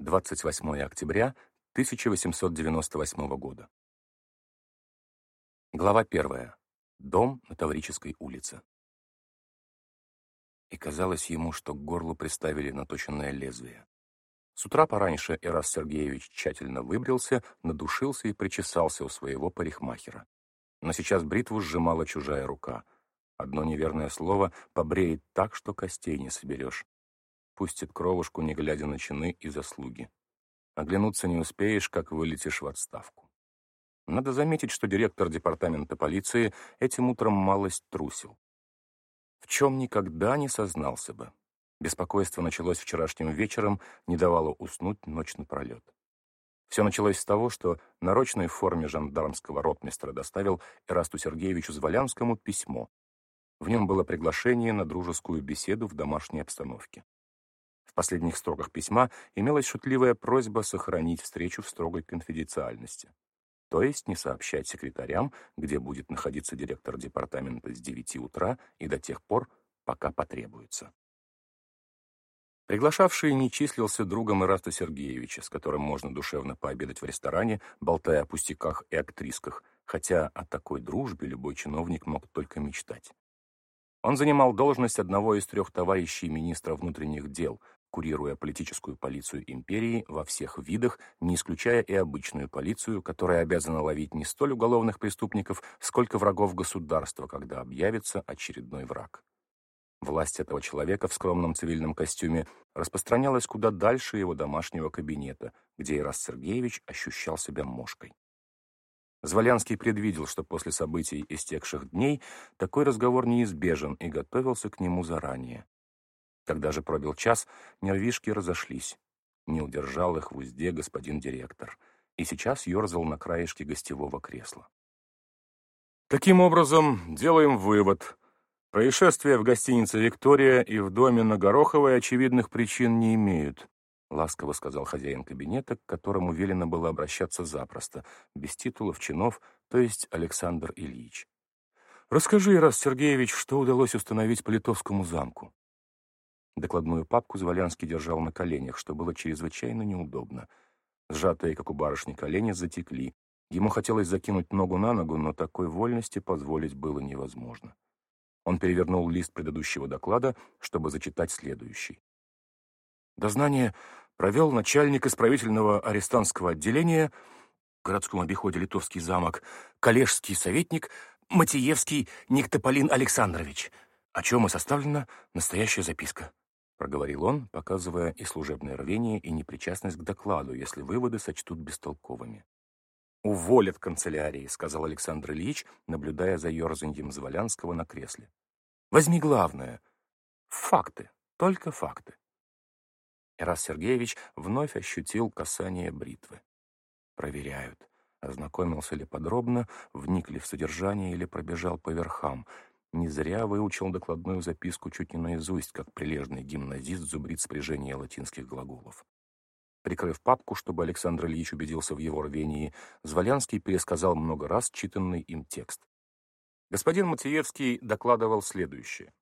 28 октября 1898 года. Глава 1. Дом на Таврической улице. И казалось ему, что к горлу приставили наточенное лезвие. С утра пораньше Ирас Сергеевич тщательно выбрился, надушился и причесался у своего парикмахера. Но сейчас бритву сжимала чужая рука. Одно неверное слово побреет так, что костей не соберешь. Пустит кровушку, не глядя на чины и заслуги. Оглянуться не успеешь, как вылетишь в отставку. Надо заметить, что директор департамента полиции этим утром малость трусил. В чем никогда не сознался бы. Беспокойство началось вчерашним вечером, не давало уснуть ночь напролет. Все началось с того, что нарочной форме жандармского ротмистра доставил Эрасту Сергеевичу Зволянскому письмо. В нем было приглашение на дружескую беседу в домашней обстановке. Последних строках письма имелась шутливая просьба сохранить встречу в строгой конфиденциальности то есть не сообщать секретарям, где будет находиться директор департамента с 9 утра и до тех пор, пока потребуется. Приглашавший не числился другом Ираста Сергеевича, с которым можно душевно пообедать в ресторане, болтая о пустяках и актрисках, хотя о такой дружбе любой чиновник мог только мечтать. Он занимал должность одного из трех товарищей министра внутренних дел, курируя политическую полицию империи во всех видах, не исключая и обычную полицию, которая обязана ловить не столь уголовных преступников, сколько врагов государства, когда объявится очередной враг. Власть этого человека в скромном цивильном костюме распространялась куда дальше его домашнего кабинета, где Ирас Сергеевич ощущал себя мошкой. Зволянский предвидел, что после событий истекших дней такой разговор неизбежен и готовился к нему заранее. Когда же пробил час, нервишки разошлись. Не удержал их в узде господин директор. И сейчас ерзал на краешке гостевого кресла. Таким образом, делаем вывод. Происшествия в гостинице «Виктория» и в доме на Гороховой очевидных причин не имеют. Ласково сказал хозяин кабинета, к которому велено было обращаться запросто, без титулов, чинов, то есть Александр Ильич. «Расскажи, Ирас Сергеевич, что удалось установить по Литовскому замку?» Докладную папку Зволянский держал на коленях, что было чрезвычайно неудобно. Сжатые, как у барышни, колени затекли. Ему хотелось закинуть ногу на ногу, но такой вольности позволить было невозможно. Он перевернул лист предыдущего доклада, чтобы зачитать следующий. Дознание провел начальник исправительного арестантского отделения в городском обиходе Литовский замок, коллежский советник Матиевский Никтополин Александрович, о чем и составлена настоящая записка. — проговорил он, показывая и служебное рвение, и непричастность к докладу, если выводы сочтут бестолковыми. «Уволят канцелярии», — сказал Александр Ильич, наблюдая за ерзаньем Зволянского на кресле. «Возьми главное. Факты, только факты». Ирас Сергеевич вновь ощутил касание бритвы. Проверяют, ознакомился ли подробно, вник ли в содержание или пробежал по верхам — не зря выучил докладную записку чуть не наизусть, как прилежный гимназист зубрит спряжение латинских глаголов. Прикрыв папку, чтобы Александр Ильич убедился в его рвении, Зволянский пересказал много раз читанный им текст. Господин Матиевский докладывал следующее.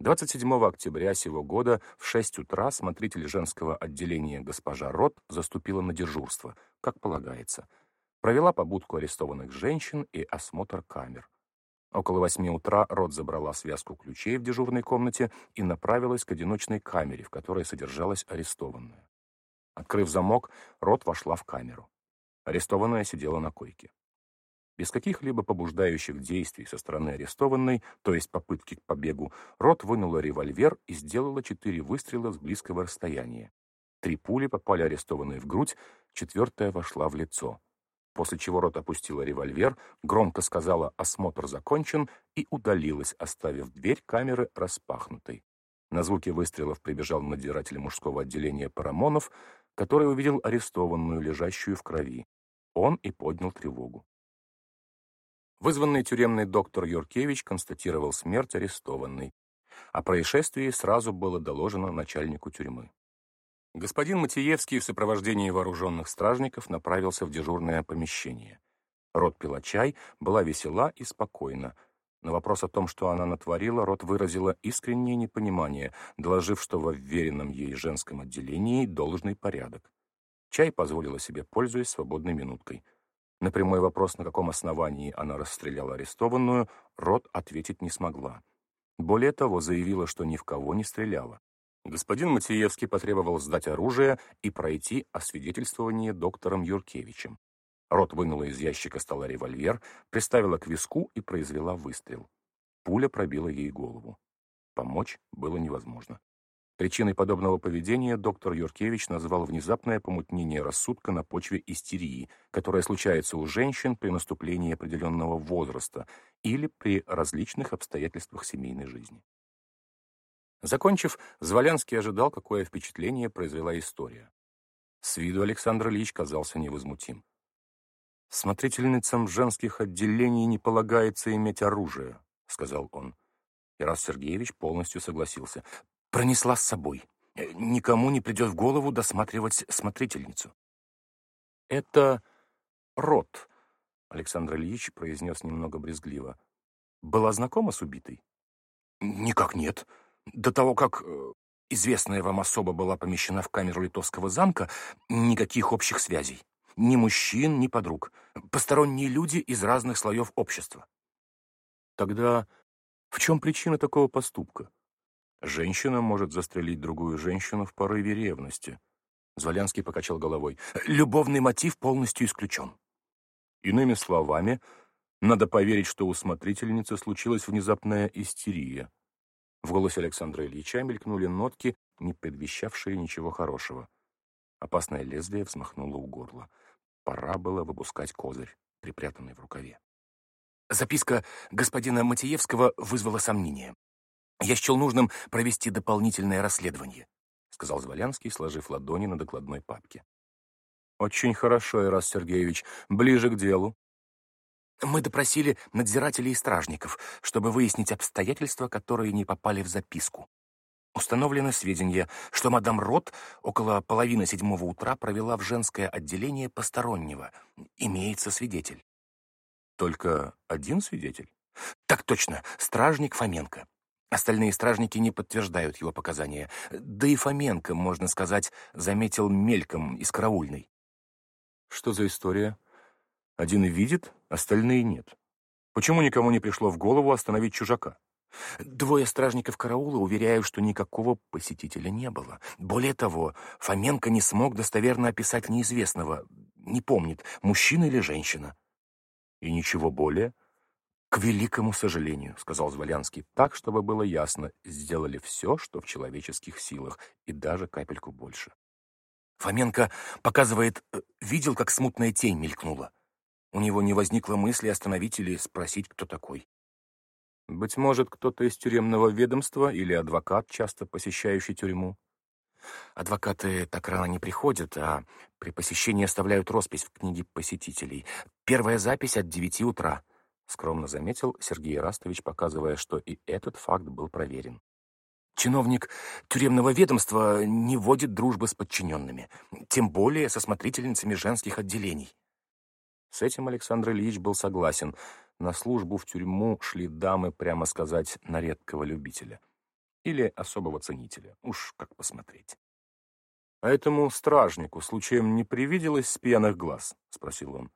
27 октября сего года в 6 утра смотритель женского отделения госпожа Рот заступила на дежурство, как полагается. Провела побудку арестованных женщин и осмотр камер. Около восьми утра Рот забрала связку ключей в дежурной комнате и направилась к одиночной камере, в которой содержалась арестованная. Открыв замок, Рот вошла в камеру. Арестованная сидела на койке. Без каких-либо побуждающих действий со стороны арестованной, то есть попытки к побегу, Рот вынула револьвер и сделала четыре выстрела с близкого расстояния. Три пули попали арестованной в грудь, четвертая вошла в лицо после чего Рот опустила револьвер, громко сказала «осмотр закончен» и удалилась, оставив дверь камеры распахнутой. На звуки выстрелов прибежал надзиратель мужского отделения Парамонов, который увидел арестованную, лежащую в крови. Он и поднял тревогу. Вызванный тюремный доктор Юркевич констатировал смерть арестованной. О происшествии сразу было доложено начальнику тюрьмы. Господин Матиевский в сопровождении вооруженных стражников направился в дежурное помещение. Рот пила чай, была весела и спокойна. На вопрос о том, что она натворила, Рот выразила искреннее непонимание, доложив, что во вверенном ей женском отделении должный порядок. Чай позволила себе, пользуясь свободной минуткой. На прямой вопрос, на каком основании она расстреляла арестованную, Рот ответить не смогла. Более того, заявила, что ни в кого не стреляла. Господин Матиевский потребовал сдать оружие и пройти освидетельствование доктором Юркевичем. Рот вынула из ящика стола револьвер, приставила к виску и произвела выстрел. Пуля пробила ей голову. Помочь было невозможно. Причиной подобного поведения доктор Юркевич назвал внезапное помутнение рассудка на почве истерии, которая случается у женщин при наступлении определенного возраста или при различных обстоятельствах семейной жизни. Закончив, Зволянский ожидал, какое впечатление произвела история. С виду Александр Ильич казался невозмутим. «Смотрительницам женских отделений не полагается иметь оружие», — сказал он. И раз Сергеевич полностью согласился пронесла с собой. Э, никому не придет в голову досматривать смотрительницу. «Это рот», — Александр Ильич произнес немного брезгливо. «Была знакома с убитой?» «Никак нет. До того, как э, известная вам особа была помещена в камеру Литовского замка, никаких общих связей. Ни мужчин, ни подруг. Посторонние люди из разных слоев общества». «Тогда в чем причина такого поступка?» Женщина может застрелить другую женщину в порыве ревности. Зволянский покачал головой. Любовный мотив полностью исключен. Иными словами, надо поверить, что у смотрительницы случилась внезапная истерия. В голосе Александра Ильича мелькнули нотки, не предвещавшие ничего хорошего. Опасное лезвие взмахнуло у горла. Пора было выпускать козырь, припрятанный в рукаве. Записка господина Матиевского вызвала сомнения. Я счел нужным провести дополнительное расследование, сказал Зволянский, сложив ладони на докладной папке. Очень хорошо, Ирас Сергеевич. Ближе к делу. Мы допросили надзирателей и стражников, чтобы выяснить обстоятельства, которые не попали в записку. Установлено сведения, что мадам Рот около половины седьмого утра провела в женское отделение постороннего. Имеется свидетель. Только один свидетель? Так точно, стражник Фоменко. Остальные стражники не подтверждают его показания. Да и Фоменко, можно сказать, заметил мельком из караульной. Что за история? Один видит, остальные нет. Почему никому не пришло в голову остановить чужака? Двое стражников караула уверяют, что никакого посетителя не было. Более того, Фоменко не смог достоверно описать неизвестного. Не помнит, мужчина или женщина. И ничего более? «К великому сожалению», — сказал Зволянский, так, чтобы было ясно, сделали все, что в человеческих силах, и даже капельку больше. Фоменко показывает, э, видел, как смутная тень мелькнула. У него не возникло мысли остановить или спросить, кто такой. Быть может, кто-то из тюремного ведомства или адвокат, часто посещающий тюрьму. Адвокаты так рано не приходят, а при посещении оставляют роспись в книге посетителей. Первая запись от девяти утра — скромно заметил Сергей Растович, показывая, что и этот факт был проверен. Чиновник тюремного ведомства не вводит дружбы с подчиненными, тем более со смотрительницами женских отделений. С этим Александр Ильич был согласен. На службу в тюрьму шли дамы, прямо сказать, на редкого любителя. Или особого ценителя, уж как посмотреть. «А этому стражнику случаем не привиделось с пьяных глаз?» — спросил он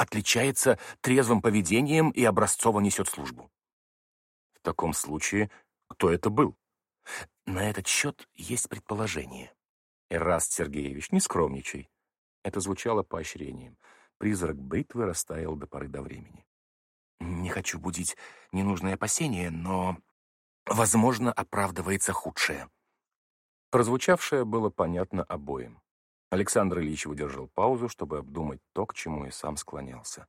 отличается трезвым поведением и образцово несет службу. В таком случае, кто это был? На этот счет есть предположение. Эраст Сергеевич, не скромничай. Это звучало поощрением. Призрак бритвы растаял до поры до времени. Не хочу будить ненужные опасения, но, возможно, оправдывается худшее. Прозвучавшее было понятно обоим. Александр Ильич выдержал паузу, чтобы обдумать то, к чему и сам склонялся.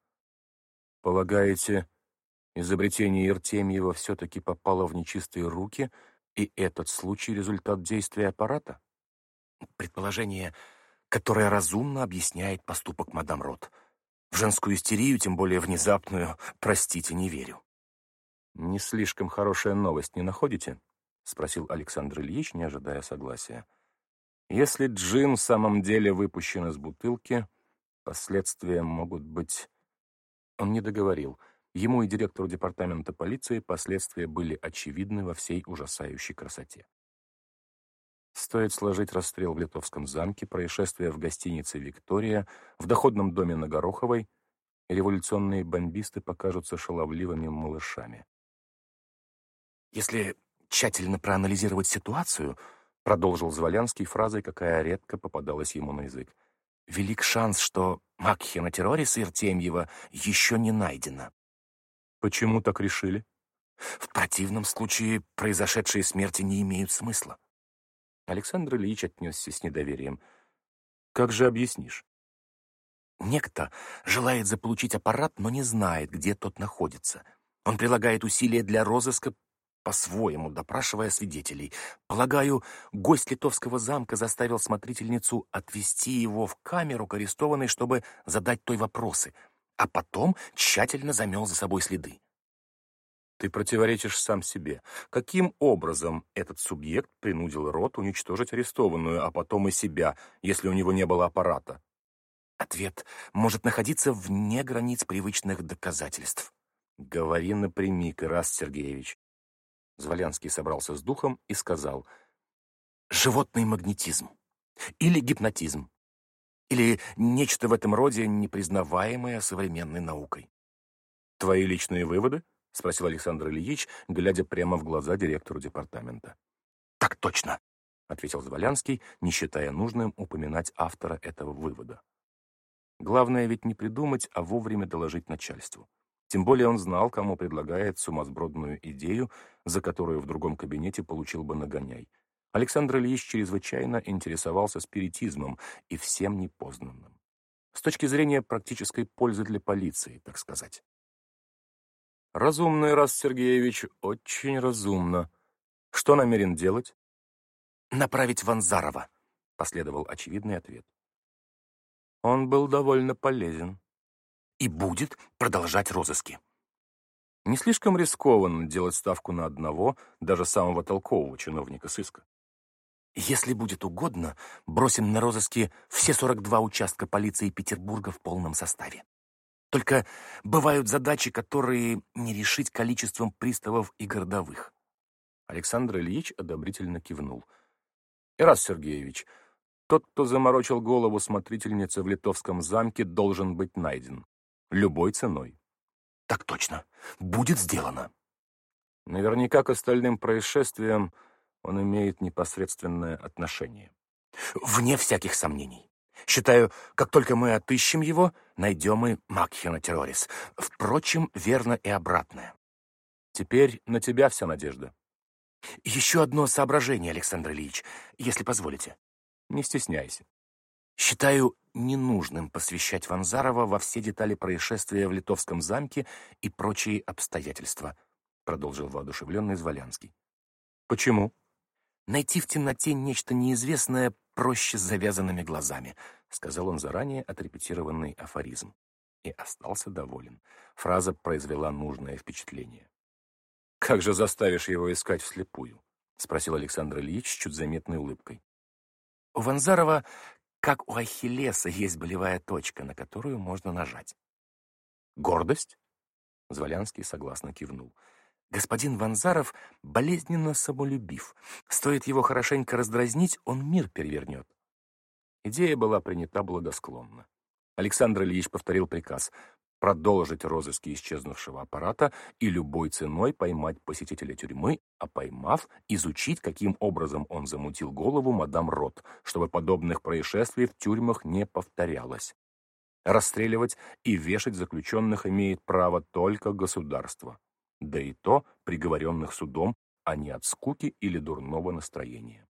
«Полагаете, изобретение Иртемьева все-таки попало в нечистые руки, и этот случай — результат действия аппарата?» «Предположение, которое разумно объясняет поступок мадам Рот. В женскую истерию, тем более внезапную, простите, не верю». «Не слишком хорошая новость, не находите?» — спросил Александр Ильич, не ожидая согласия. Если джин в самом деле выпущен из бутылки, последствия могут быть... Он не договорил. Ему и директору департамента полиции последствия были очевидны во всей ужасающей красоте. Стоит сложить расстрел в Литовском замке, происшествие в гостинице «Виктория», в доходном доме на Гороховой, революционные бомбисты покажутся шаловливыми малышами. «Если тщательно проанализировать ситуацию», — продолжил Зволянский фразой, какая редко попадалась ему на язык, «велик шанс, что Макхена террориса Иртемьева еще не найдено». «Почему так решили?» «В противном случае произошедшие смерти не имеют смысла». Александр Ильич отнесся с недоверием. «Как же объяснишь?» Некто желает заполучить аппарат, но не знает, где тот находится. Он прилагает усилия для розыска по-своему, допрашивая свидетелей. Полагаю, гость литовского замка заставил смотрительницу отвести его в камеру к арестованной, чтобы задать той вопросы, а потом тщательно замел за собой следы. Ты противоречишь сам себе. Каким образом этот субъект принудил рот уничтожить арестованную, а потом и себя, если у него не было аппарата? Ответ может находиться вне границ привычных доказательств. Говори напрямик, Ираст Сергеевич. Зволянский собрался с духом и сказал. Животный магнетизм. Или гипнотизм. Или нечто в этом роде, непризнаваемое современной наукой. Твои личные выводы? — спросил Александр Ильич, глядя прямо в глаза директору департамента. «Так точно», — ответил Зволянский, не считая нужным упоминать автора этого вывода. Главное ведь не придумать, а вовремя доложить начальству. Тем более он знал, кому предлагает сумасбродную идею, за которую в другом кабинете получил бы нагоняй. Александр Ильич чрезвычайно интересовался спиритизмом и всем непознанным. С точки зрения практической пользы для полиции, так сказать. Разумно, Раз Сергеевич, очень разумно. Что намерен делать? Направить Ванзарова, последовал очевидный ответ. Он был довольно полезен. И будет продолжать розыски. Не слишком рискованно делать ставку на одного, даже самого толкового чиновника сыска. Если будет угодно, бросим на розыски все 42 участка полиции Петербурга в полном составе. Только бывают задачи, которые не решить количеством приставов и городовых. Александр Ильич одобрительно кивнул. «Ирас Сергеевич, тот, кто заморочил голову смотрительницы в Литовском замке, должен быть найден. Любой ценой». «Так точно. Будет сделано». Наверняка к остальным происшествиям он имеет непосредственное отношение. «Вне всяких сомнений». Считаю, как только мы отыщем его, найдем и Макхена Террорис. Впрочем, верно и обратное. Теперь на тебя вся надежда. Еще одно соображение, Александр Ильич, если позволите. Не стесняйся. Считаю ненужным посвящать Ванзарова во все детали происшествия в Литовском замке и прочие обстоятельства, продолжил воодушевленный Зволянский. Почему? Найти в темноте нечто неизвестное проще с завязанными глазами, сказал он заранее отрепетированный афоризм. И остался доволен. Фраза произвела нужное впечатление. «Как же заставишь его искать вслепую?» — спросил Александр Ильич с чуть заметной улыбкой. «У Ванзарова, как у Ахиллеса, есть болевая точка, на которую можно нажать». «Гордость?» — Зволянский согласно кивнул. Господин Ванзаров болезненно самолюбив. Стоит его хорошенько раздразнить, он мир перевернет. Идея была принята благосклонно. Александр Ильич повторил приказ продолжить розыски исчезнувшего аппарата и любой ценой поймать посетителя тюрьмы, а поймав, изучить, каким образом он замутил голову мадам Рот, чтобы подобных происшествий в тюрьмах не повторялось. Расстреливать и вешать заключенных имеет право только государство да и то приговоренных судом, а не от скуки или дурного настроения.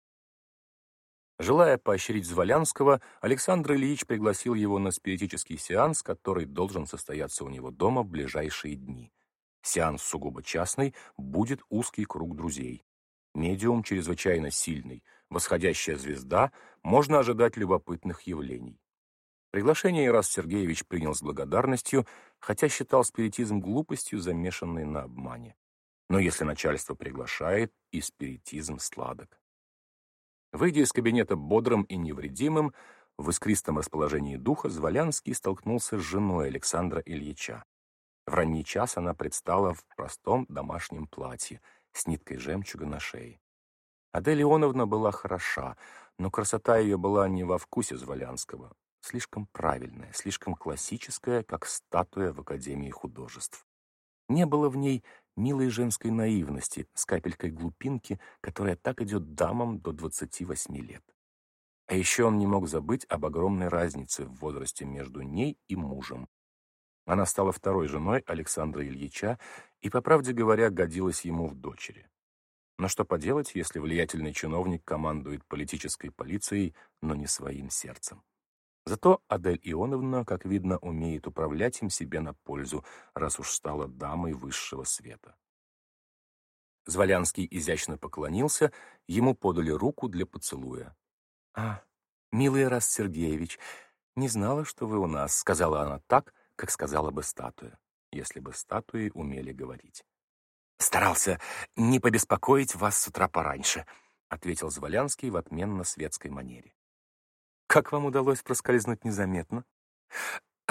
Желая поощрить Зволянского, Александр Ильич пригласил его на спиритический сеанс, который должен состояться у него дома в ближайшие дни. Сеанс сугубо частный, будет узкий круг друзей. Медиум чрезвычайно сильный, восходящая звезда, можно ожидать любопытных явлений. Приглашение Ирас Сергеевич принял с благодарностью, хотя считал спиритизм глупостью, замешанной на обмане. Но если начальство приглашает, и спиритизм сладок. Выйдя из кабинета бодрым и невредимым, в искристом расположении духа Зволянский столкнулся с женой Александра Ильича. В ранний час она предстала в простом домашнем платье с ниткой жемчуга на шее. Адель Ионовна была хороша, но красота ее была не во вкусе Зволянского. Слишком правильная, слишком классическая, как статуя в Академии художеств. Не было в ней милой женской наивности с капелькой глупинки, которая так идет дамам до 28 лет. А еще он не мог забыть об огромной разнице в возрасте между ней и мужем. Она стала второй женой Александра Ильича и, по правде говоря, годилась ему в дочери. Но что поделать, если влиятельный чиновник командует политической полицией, но не своим сердцем? Зато Адель Ионовна, как видно, умеет управлять им себе на пользу, раз уж стала дамой высшего света. Зволянский изящно поклонился, ему подали руку для поцелуя. «А, милый Рас Сергеевич, не знала, что вы у нас», — сказала она так, как сказала бы статуя, если бы статуи умели говорить. «Старался не побеспокоить вас с утра пораньше», — ответил Зволянский в отменно светской манере. «Как вам удалось проскользнуть незаметно?»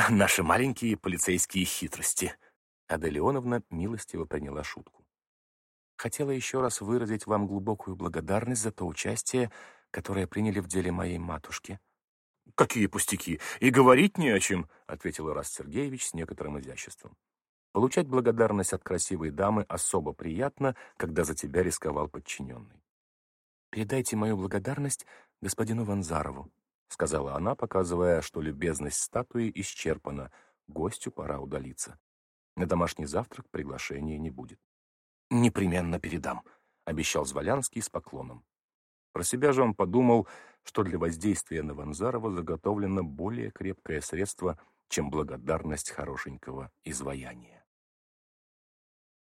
«Наши маленькие полицейские хитрости», — Аделеоновна милостиво приняла шутку. «Хотела еще раз выразить вам глубокую благодарность за то участие, которое приняли в деле моей матушки». «Какие пустяки! И говорить не о чем», — ответил Раст Сергеевич с некоторым изяществом. Получать благодарность от красивой дамы особо приятно, когда за тебя рисковал подчиненный. «Передайте мою благодарность господину Ванзарову», — сказала она, показывая, что любезность статуи исчерпана, гостю пора удалиться. На домашний завтрак приглашения не будет. «Непременно передам», — обещал Зволянский с поклоном. Про себя же он подумал, что для воздействия на Ванзарова заготовлено более крепкое средство, чем благодарность хорошенького изваяния.